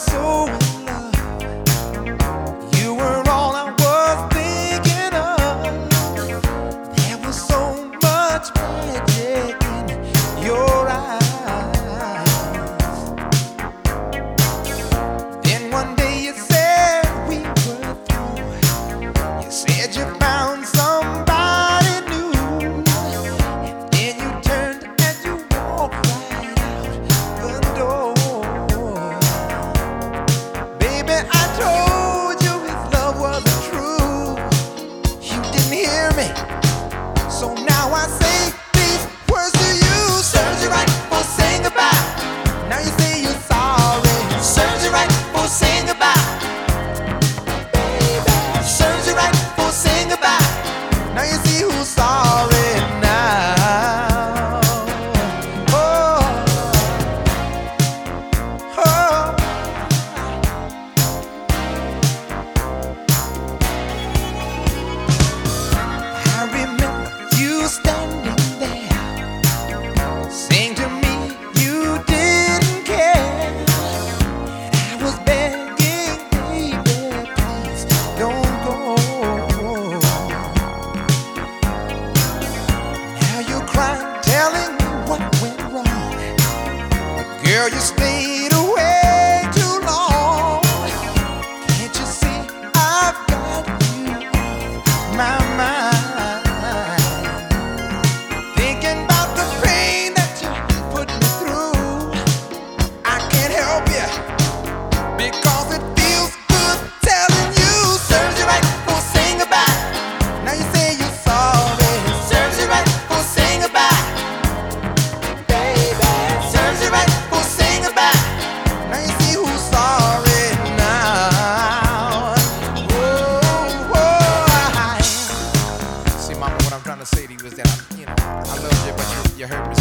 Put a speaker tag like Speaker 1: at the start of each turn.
Speaker 1: so Girl, you stayed you, hurt me